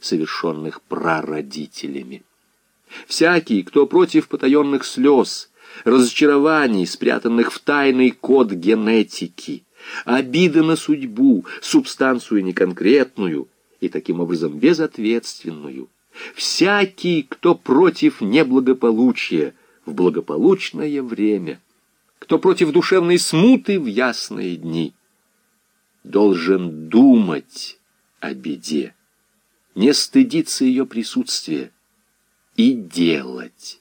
совершенных прародителями. Всякий, кто против потаенных слез, разочарований, спрятанных в тайный код генетики, обиды на судьбу, субстанцию неконкретную и таким образом безответственную, всякий, кто против неблагополучия в благополучное время, кто против душевной смуты в ясные дни, должен думать о беде, не стыдиться ее присутствия и делать,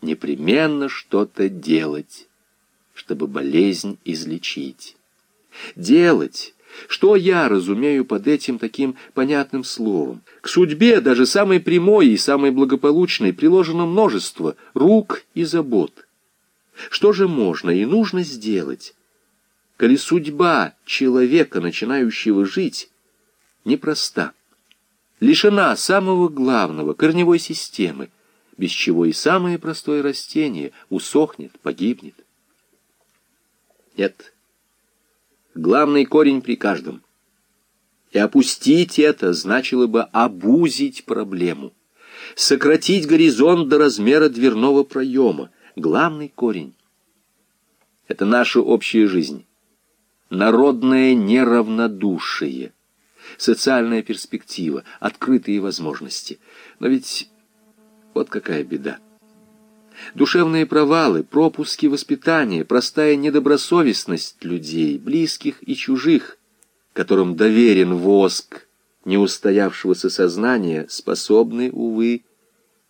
непременно что-то делать, чтобы болезнь излечить. Делать, что я разумею под этим таким понятным словом? К судьбе, даже самой прямой и самой благополучной, приложено множество рук и забот. Что же можно и нужно сделать, коли судьба человека, начинающего жить, непроста, лишена самого главного, корневой системы, без чего и самое простое растение усохнет, погибнет? Нет, главный корень при каждом. И опустить это значило бы обузить проблему, сократить горизонт до размера дверного проема. Главный корень — это наша общая жизнь, народное неравнодушие, социальная перспектива, открытые возможности. Но ведь вот какая беда. Душевные провалы, пропуски воспитания, простая недобросовестность людей, близких и чужих, которым доверен воск неустоявшегося сознания, способны, увы,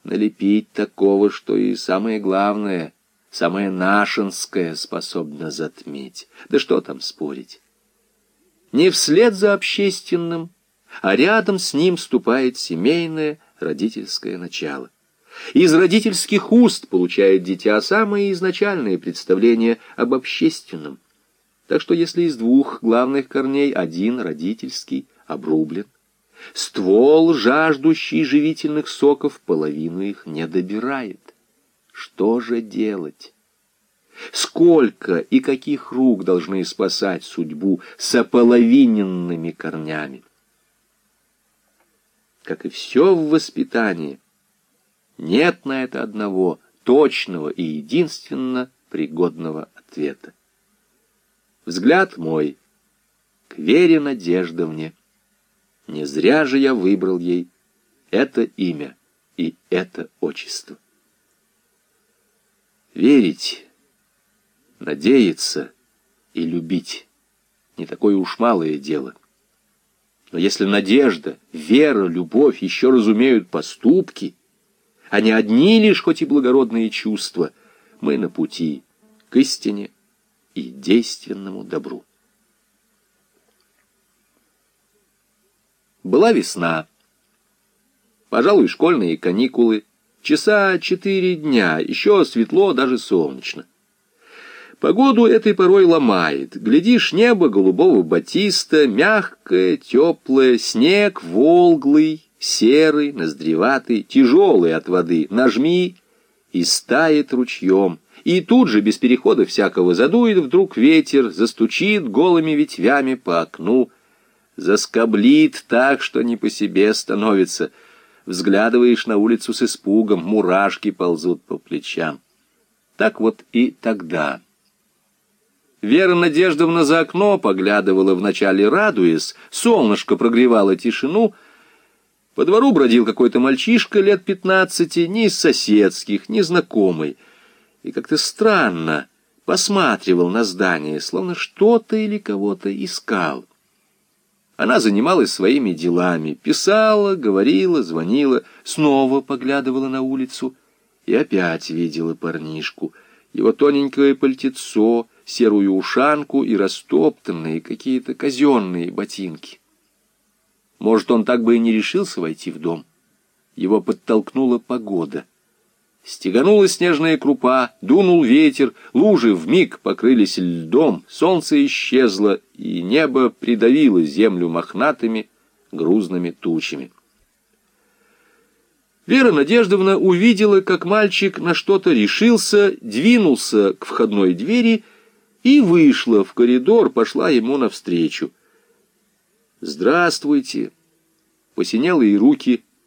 налепить такого, что и самое главное, самое нашинское способно затмить. Да что там спорить? Не вслед за общественным, а рядом с ним ступает семейное родительское начало. Из родительских уст получает дитя самые изначальные представления об общественном. Так что если из двух главных корней один родительский обрублен, ствол, жаждущий живительных соков, половину их не добирает. Что же делать? Сколько и каких рук должны спасать судьбу с ополовиненными корнями? Как и все в воспитании, нет на это одного точного и единственно пригодного ответа. Взгляд мой к Вере Надеждовне. Не зря же я выбрал ей это имя и это отчество. Верить, надеяться и любить — не такое уж малое дело. Но если надежда, вера, любовь еще разумеют поступки — а не одни лишь, хоть и благородные чувства, мы на пути к истине и действенному добру. Была весна. Пожалуй, школьные каникулы. Часа четыре дня, еще светло, даже солнечно. Погоду этой порой ломает. Глядишь, небо голубого батиста, мягкое, теплое, снег волглый, серый, ноздреватый, тяжелый от воды, нажми и стает ручьем. И тут же, без перехода всякого, задует вдруг ветер, застучит голыми ветвями по окну, заскоблит так, что не по себе становится. Взглядываешь на улицу с испугом, мурашки ползут по плечам. Так вот и тогда. Вера Надеждовна за окно поглядывала вначале радуясь, солнышко прогревало тишину — по двору бродил какой-то мальчишка лет пятнадцати, ни из соседских, ни знакомый, и как-то странно посматривал на здание, словно что-то или кого-то искал. Она занималась своими делами, писала, говорила, звонила, снова поглядывала на улицу и опять видела парнишку, его тоненькое пальтецо, серую ушанку и растоптанные какие-то казенные ботинки. Может, он так бы и не решился войти в дом. Его подтолкнула погода. Стеганула снежная крупа, дунул ветер, лужи вмиг покрылись льдом, солнце исчезло, и небо придавило землю мохнатыми грузными тучами. Вера Надеждовна увидела, как мальчик на что-то решился, двинулся к входной двери и вышла в коридор, пошла ему навстречу. «Здравствуйте! посинелые руки